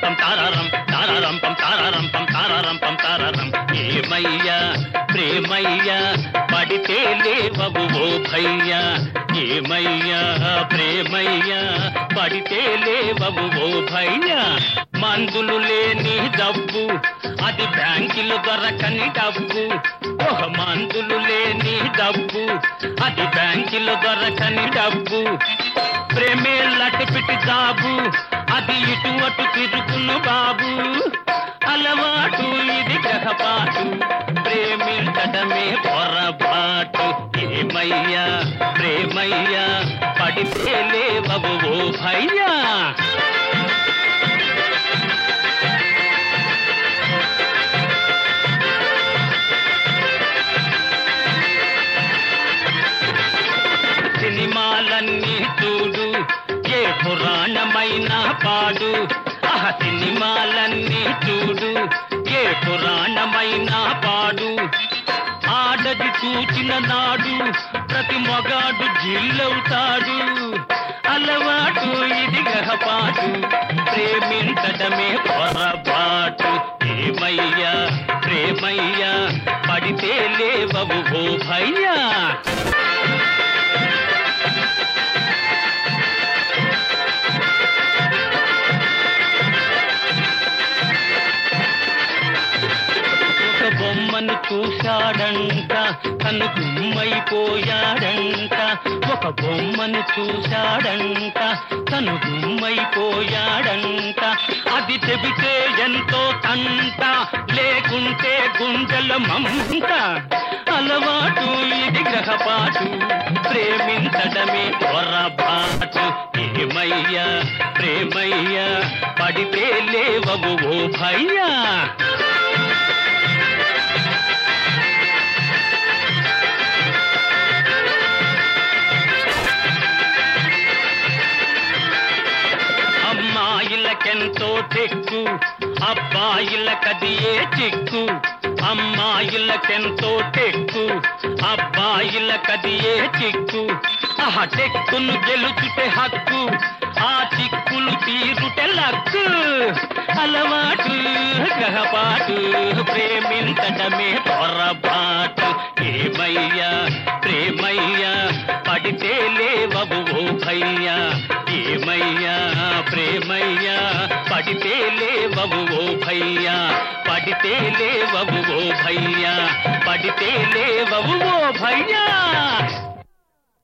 తారారంపం తారారం తారారంపం తారారంపం తారారంపం తారారం ఏమయ్యా ప్రేమయ్యా పడితే లేవవు ఓ భయ్యా. ఏమయ్యా ప్రేమయ్యా పడితే లేవవు ఓ భయ్యా. మందులు లేని డబ్బు అది బ్యాంకులు దొరకని డబ్బు. ఒక మందులు లేని డబ్బు అది బ్యాంకులు దొరకని డబ్బు. ప్రేమే లటిపిటి జాబు అది ఇటు అటు తిరుగును బాబు. అలవాటు ఇది గ్రహపాటు. ప్రేమించడమే పొరపాటు. ఏమయ్యా ప్రేమయ్యా పడితే లేవవు ఓ భయ్యా. సినిమాలన్నీ చూడు ఏ పురా పాడు ఆహ సినిమాలన్నీ చూడు ఏ పురాణమైన పాడు. ఆడది చూచిన నాడు ప్రతి మగాడు జిల్లవుతాడు అలవాటు ఇది గహపాటు ప్రేమించడమే పొరపాటు. ఏమయ్యా ప్రేమయ్యా పడితే లేవవు భయ్యా. చూశాడంట తను గుమ్మైపోయాడంట. ఒక బొమ్మను చూశాడంట తను గుమ్మైపోయాడంట. అది చెబితే ఎంతో తంట లేకుంటే గుండెల మంట. అలవాటు ఇది గ్రహపాటు ప్రేమించడమే పొరపాటు. ఏమయ్యా ప్రేమయ్యా పడితే లేవవు ఓ భయ్యా. ఎంతో టెక్కు అబ్బాయిలకది ఏ చిక్కు అమ్మాయిలకెంతో టెక్కు అబ్బాయిలకది ఏ చిక్కు ఆహ టెక్కును గెలుచుటే హక్కు ఆ చిక్కులు తీరుటే లక్కు. అలవాటు గహపాటు ప్రేమించడమే పొరపాటు. ఏమయ్యా ప్రేమయ్యా పడితే లేవవు భయ్యా. ఏమయ్యా ప్రేమయ్యా పడితే లేవవు ఓ భయ్యా. పడితే లేవవు ఓ భయ్యా. పడితే లేవవు ఓ భయ్యా.